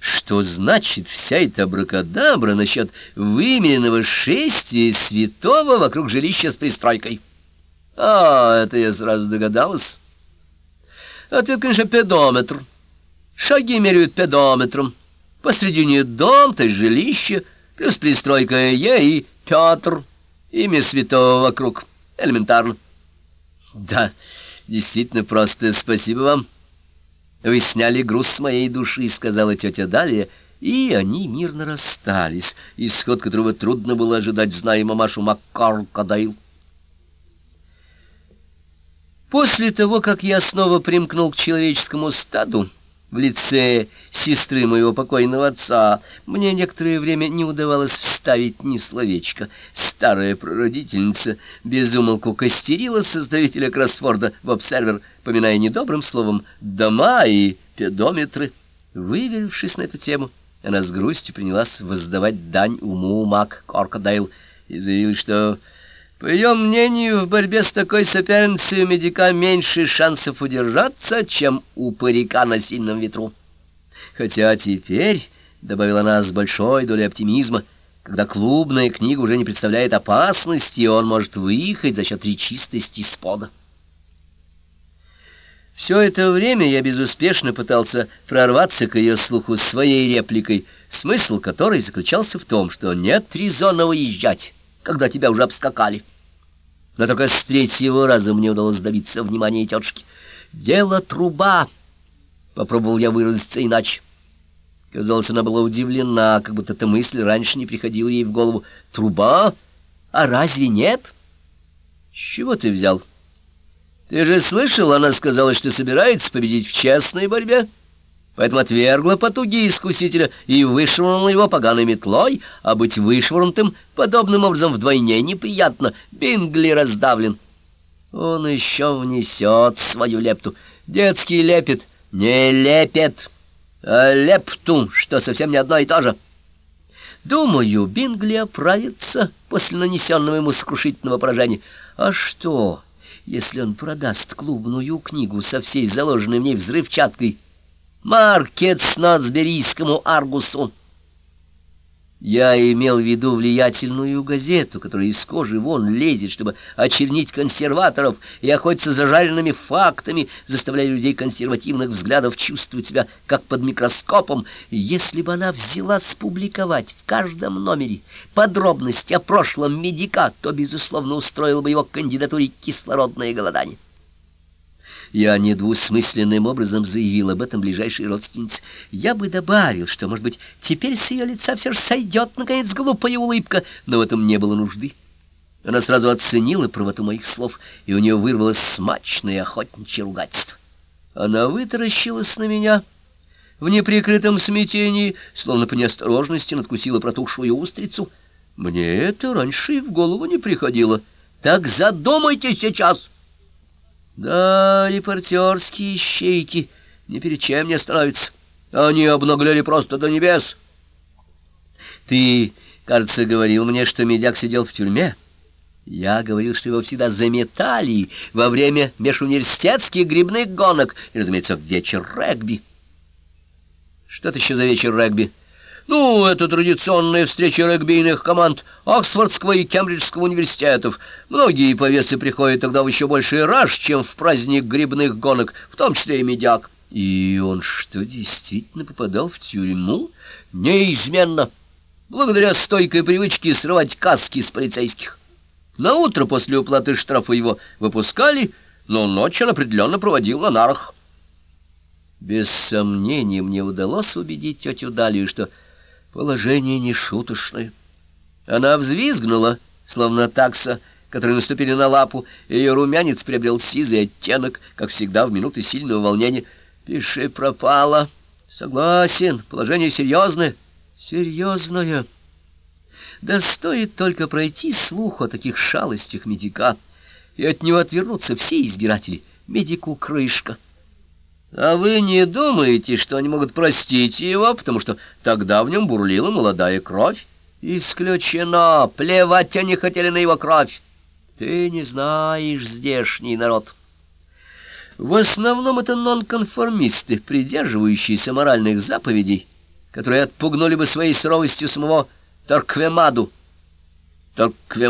что значит вся эта абракадабра насчет вымеренного шествия святого вокруг жилища с пристройкой. А, это я сразу догадалась. Ответ, конечно, педометр. Шаги меряют педометром. Посредине дом, то есть жилище, плюс пристройка Е и Петр. Имя святого вокруг. Элементарно. Да, действительно просто. Спасибо вам. Вы сняли груз с моей души, сказала тетя Далия, и они мирно расстались, исход которого трудно было ожидать, зная мамашу Маккаркадайл. После того, как я снова примкнул к человеческому стаду, в лице сестры моего покойного отца, мне некоторое время не удавалось вставить ни словечко. Старая прародительница безумолку костерила создавителя кроссворда в обсервер, поминая недобрым словом «дома» и «педометры». Выверившись на эту тему, она с грустью принялась воздавать дань уму Мак Коркодайл и заявила, что... По ее мнению, в борьбе с такой соперницей у медика меньше шансов удержаться, чем у парика на сильном ветру. Хотя теперь, — добавила она с большой долей оптимизма, — когда клубная книга уже не представляет опасности, он может выехать за счет речистости спода. Все это время я безуспешно пытался прорваться к ее слуху своей репликой, смысл которой заключался в том, что нет резона уезжать когда тебя уже обскакали. Но только с третьего раза мне удалось добиться внимания тетушки. «Дело труба!» — попробовал я выразиться иначе. Казалось, она была удивлена, как будто эта мысль раньше не приходила ей в голову. «Труба? А разве нет?» «С чего ты взял?» «Ты же слышал, она сказала, что собирается победить в честной борьбе?» Поэтому отвергла потуги искусителя и вышвырнула его поганой метлой, а быть вышвырнутым подобным образом вдвойне неприятно. Бингли раздавлен. Он еще внесет свою лепту. Детский лепет не лепет, а лепту, что совсем не одно и то же. Думаю, Бингли оправится после нанесенного ему сокрушительного поражения. А что, если он продаст клубную книгу со всей заложенной в ней взрывчаткой Маркет с Нацберийскому Аргусу. Я имел в виду влиятельную газету, которая из кожи вон лезет, чтобы очернить консерваторов и охотиться за жареными фактами, заставляя людей консервативных взглядов чувствовать себя как под микроскопом. Если бы она взяла спубликовать в каждом номере подробности о прошлом медика, то, безусловно, устроила бы его кандидатуре кислородное голодание. Я недвусмысленным образом заявил об этом ближайшей родственнице. Я бы добавил, что, может быть, теперь с ее лица все же сойдет, наконец, глупая улыбка, но в этом не было нужды. Она сразу оценила правоту моих слов, и у нее вырвалось смачное охотничье ругательство. Она вытаращилась на меня в неприкрытом смятении, словно по неосторожности надкусила протухшую устрицу. Мне это раньше и в голову не приходило. «Так задумайтесь сейчас!» Да, репортерские щейки ни перед чем не остановятся. Они обнаглели просто до небес. Ты, кажется, говорил мне, что медяк сидел в тюрьме. Я говорил, что его всегда заметали во время межуниверситетских грибных гонок и, разумеется, вечер регби. Что это еще за вечер регби? — ну, это традиционная встреча регбийных команд Оксфордского и Кембриджского университетов. Многие повесы приходят тогда в еще больший раж, чем в праздник грибных гонок, в том числе и медяк. И он что, действительно попадал в тюрьму? Неизменно, благодаря стойкой привычке срывать каски с полицейских. На утро после уплаты штрафа его выпускали, но ночь он определенно проводил на нарах. Без сомнения мне удалось убедить тетю Далию, что Положение нешуточное. Она взвизгнула, словно такса, которые наступили на лапу, и ее румянец приобрел сизый оттенок, как всегда в минуты сильного волнения. «Пиши пропало». «Согласен, положение серьезное». «Серьезное». Да стоит только пройти слух о таких шалостях медика, и от него отвернутся все избиратели. Медику крышка. А вы не думаете, что они могут простить его, потому что тогда в нем бурлила молодая кровь? Исключено! Плевать они хотели на его кровь! Ты не знаешь здешний народ. В основном это нонконформисты, придерживающиеся моральных заповедей которые отпугнули бы своей суровостью самого Торквемаду. Торквемаду